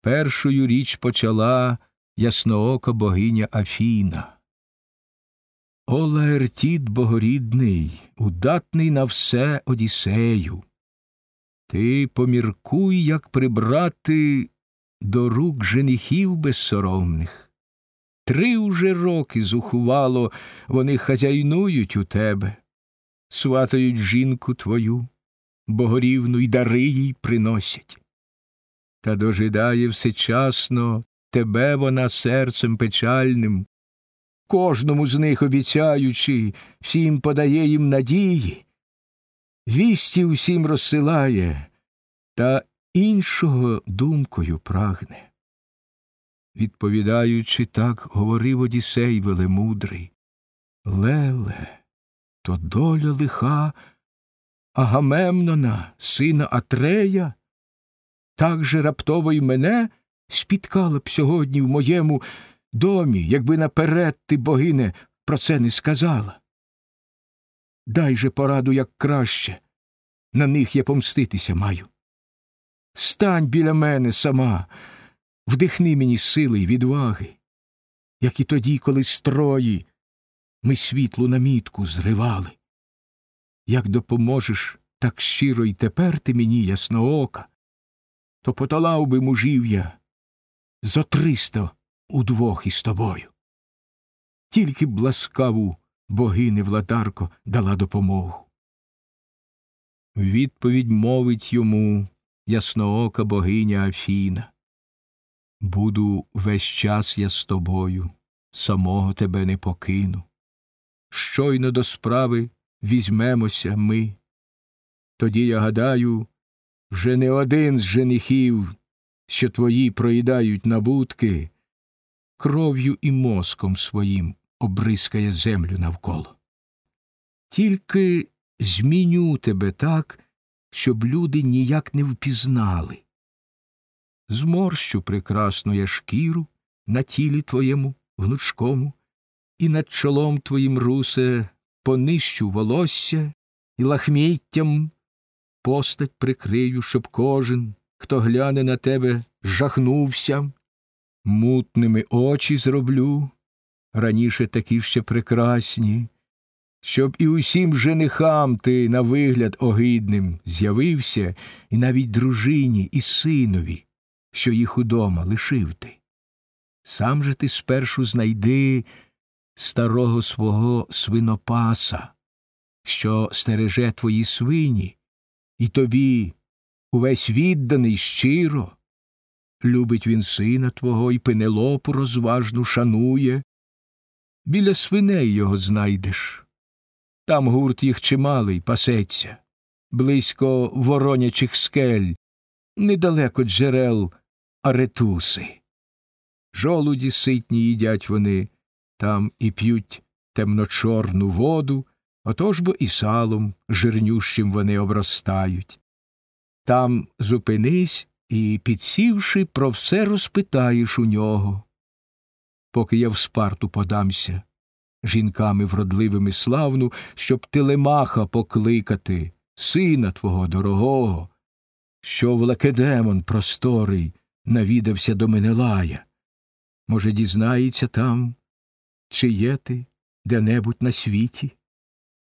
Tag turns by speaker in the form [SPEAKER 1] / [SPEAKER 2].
[SPEAKER 1] першою річ почала ясноока богиня Афіна. О Лаертіт богорідний, удатний на все Одіссею. Ти поміркуй, як прибрати до рук женихів безсоромних. Три уже роки зухвало вони хазяйнують у тебе, сватають жінку твою, богорівну й дари їй приносять. Та дожидає всечасно тебе вона серцем печальним, кожному з них обіцяючи, всім подає їм надії, вісті усім розсилає, та іншого думкою прагне. Відповідаючи, так говорив Одісей велемудрий. Леле, то доля лиха Агамемнона, сина Атрея, так же раптово й мене спіткала б сьогодні в моєму домі, якби наперед ти, богине, про це не сказала. Дай же пораду як краще, на них я помститися маю. Стань біля мене сама, вдихни мені сили й відваги, як і тоді, коли строї ми світлу намітку зривали. Як допоможеш так щиро й тепер ти мені ясноока, то поталав би мужів я зо триста удвох із тобою. Тільки бласкаву богине владарко дала допомогу. Відповідь мовить йому ясноока богиня Афіна. Буду весь час я з тобою, самого тебе не покину. Щойно до справи візьмемося ми. Тоді, я гадаю, вже не один з женихів, що твої проїдають набутки, кров'ю і мозком своїм обрискає землю навколо. Тільки зміню тебе так, щоб люди ніяк не впізнали. Зморщу прекрасну я шкіру на тілі твоєму гнучкому, і над чолом твоїм русе понищу волосся і лахміттям постать прикрию, щоб кожен, хто гляне на тебе, жахнувся, мутними очі зроблю, раніше такі ще прекрасні, щоб і усім женихам ти на вигляд огидним з'явився, і навіть дружині і синові, що їх удома лишив ти. Сам же ти спершу знайди старого свого свинопаса, що стереже твої свині, і тобі увесь відданий щиро. Любить він сина твого і пенелопу розважну шанує. Біля свиней його знайдеш. Там гурт їх чималий пасеться, близько воронячих скель, недалеко джерел аретуси. Жолуді ситні їдять вони, там і п'ють темно-чорну воду, отож бо і салом жирнющим вони обростають. Там зупинись і, підсівши, про все розпитаєш у нього. Поки я в спарту подамся, жінками вродливими славну, щоб телемаха покликати, сина твого дорогого, що в лакедемон просторий навідався до Менелая. Може, дізнається там, чи є ти де-небудь на світі?